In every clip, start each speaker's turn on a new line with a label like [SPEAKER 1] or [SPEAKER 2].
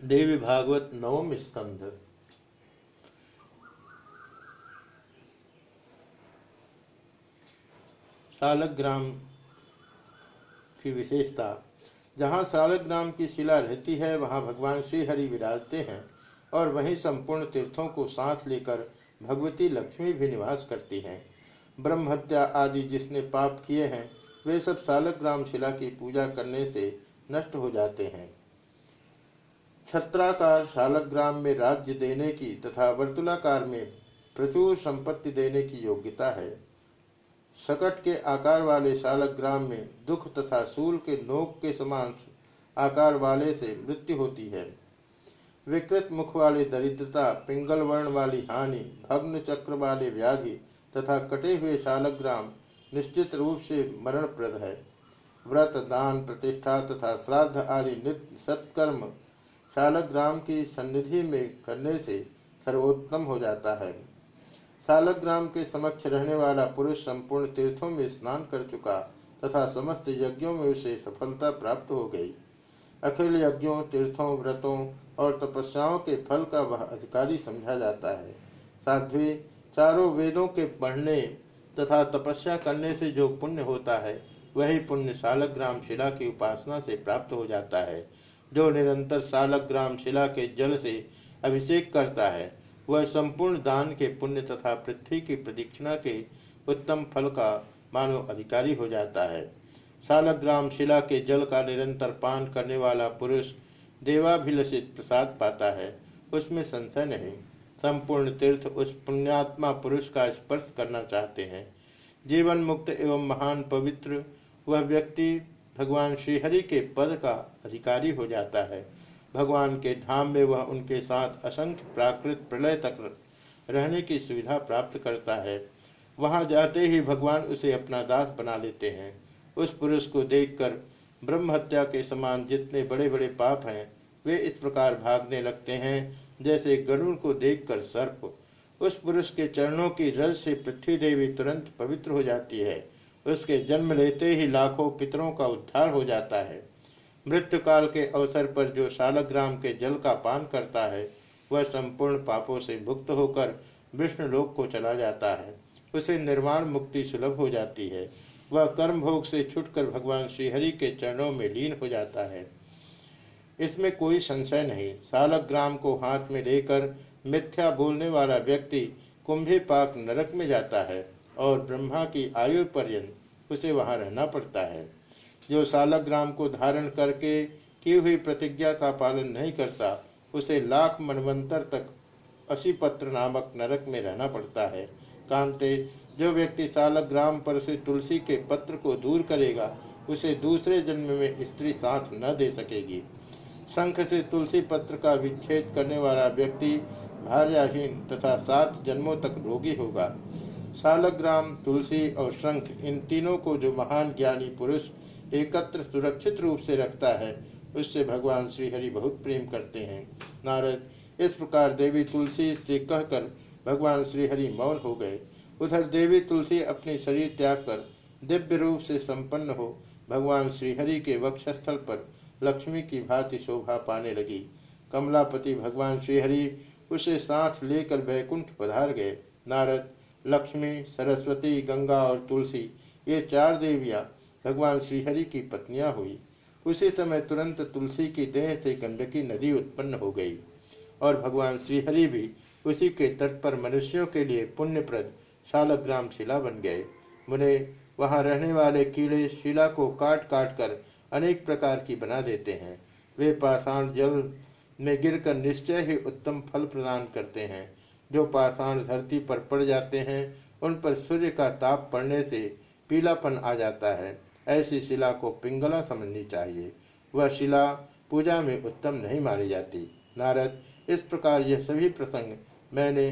[SPEAKER 1] देवी भागवत नवम स्कंध सालग्राम की विशेषता, जहाँ सालग्राम की शिला रहती है, वहाँ भगवान श्री हरि विराजते हैं और वहीं संपूर्ण तीर्थों को साथ लेकर भगवती लक्ष्मी भी निवास करती हैं। ब्रह्म हत्या आदि जिसने पाप किए हैं, वे सब सालग्राम शिला की पूजा करने से नष्ट हो जाते हैं। छत्राकार शालग्राम में राज्य देने की तथा वर्तुलाकार में प्रचुर संपत्ति देने की योग्यता है। शकट के आकार वाले शालग्राम में दुख तथा सूल के नोक के समान आकार वाले से मृत्यु होती है। विकृत मुख वाले दरिद्रता पिंगल वर्ण वाली हानि, भग्न चक्र वाले व्याधि तथा कटे हुए शालग्राम निश्चित रूप से मरणप्रद है। व्रत, दान, प्रतिष्ठा तथा श्राद्ध आदि नित्य सत्कर्म शालग्राम की सन्निधि में करने से सर्वोत्तम हो जाता है। सालग्राम के समक्ष रहने वाला पुरुष संपूर्ण तीर्थों में स्नान कर चुका तथा समस्त यज्ञों में उसे सफलता प्राप्त हो गई। अखिल यज्ञों, तीर्थों, व्रतों और तपस्याओं के फल का वह अधिकारी समझा जाता है। साध्वी, चारों वेदों के पढ़ने तथा तपस्या करने से जो पुण्य होता है, वही पुण्य सालग्राम शिला की उपासना से प्राप्त हो जाता है। जो निरंतर सालग्राम शिला के जल से अभिषेक करता है, वह संपूर्ण दान के पुण्य तथा पृथ्वी की प्रदीक्षिणा के उत्तम फल का मानव अधिकारी हो जाता है। सालग्राम शिला के जल का निरंतर पान करने वाला पुरुष देवाभिलषित प्रसाद पाता है, उसमें संशय नहीं। संपूर्ण तीर्थ उस पुण्यात्मा पुरुष का स्पर्श करना चाहते हैं। जीवन मुक्त एवं महान पवित्र वह व्यक्ति भगवान श्रीहरि के पद का अधिकारी हो जाता है। भगवान के धाम में वह उनके साथ असंख्य प्राकृत प्रलय तक रहने की सुविधा प्राप्त करता है। वहाँ जाते ही भगवान उसे अपना दास बना लेते हैं। उस पुरुष को देखकर ब्रह्म हत्या के समान जितने बड़े बड़े पाप हैं, वे इस प्रकार भागने लगते हैं, जैसे गरुड़ को देखकर सर्प। उस पुरुष के चरणों की रज से पृथ्वी देवी तुरंत पवित्र हो जाती है। उसके जन्म लेते ही लाखों पितरों का उद्धार हो जाता है। मृत्यु काल के अवसर पर जो शालग्राम के जल का पान करता है, वह संपूर्ण पापों से मुक्त होकर विष्णु लोक को चला जाता है। उसे निर्माण मुक्ति सुलभ हो जाती है। वह कर्म भोग से छुटकर भगवान श्रीहरि के चरणों में लीन हो जाता है। इसमें कोई संशय नहीं। सालग्राम को हाथ में लेकर मिथ्या बोलने वाला व्यक्ति कुंभी पाक नरक में जाता है। और ब्रह्मा की आयु पर्यंत उसे वहाँ रहना पड़ता है। जो सालग्राम को धारण करके की हुई प्रतिज्ञा का पालन नहीं करता, उसे लाख मनवंतर तक असीपत्र नामक नरक में रहना पड़ता है। कांते, जो व्यक्ति सालग्राम पर से तुलसी के पत्र को दूर करेगा, उसे दूसरे जन्म में स्त्री साथ न दे सकेगी। शंख से तुलसी पत्र का विच्छेद करने वाला व्यक्ति भार्याहीन तथा सात जन्मों तक रोगी होगा। सालग्राम तुलसी और शंख, इन तीनों को जो महान ज्ञानी पुरुष एकत्र सुरक्षित रूप से रखता है, उससे भगवान श्रीहरि बहुत प्रेम करते हैं। नारद, इस प्रकार देवी तुलसी से कहकर भगवान श्रीहरि मौन हो गए। उधर देवी तुलसी अपने शरीर त्याग कर दिव्य रूप से संपन्न हो भगवान श्रीहरि के वक्षस्थल पर लक्ष्मी की भांति शोभा पाने लगी। कमलापति भगवान श्रीहरि उसे साथ लेकर बैकुंठ पधार गए। नारद लक्ष्मी, सरस्वती, गंगा और तुलसी, ये चार देवियाँ भगवान श्रीहरि की पत्नियाँ हुई। उसी समय तुरंत तुलसी की देह से गंडकी नदी उत्पन्न हो गई और भगवान श्रीहरि भी उसी के तट पर मनुष्यों के लिए पुण्यप्रद शालग्राम शिला बन गए। मुने वहाँ रहने वाले कीड़े शिला को काट काट कर अनेक प्रकार की बना देते हैं। वे पाषाण जल में गिरकर निश्चय ही उत्तम फल प्रदान करते हैं। जो पाषाण धरती पर पड़ जाते हैं, उन पर सूर्य का ताप पड़ने से पीलापन आ जाता है। ऐसी शिला को पिंगला समझनी चाहिए। वह शिला पूजा में उत्तम नहीं मानी जाती। नारद, इस प्रकार यह सभी प्रसंग मैंने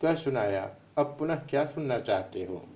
[SPEAKER 1] क्या सुनाया? अब पुनः क्या सुनना चाहते हो?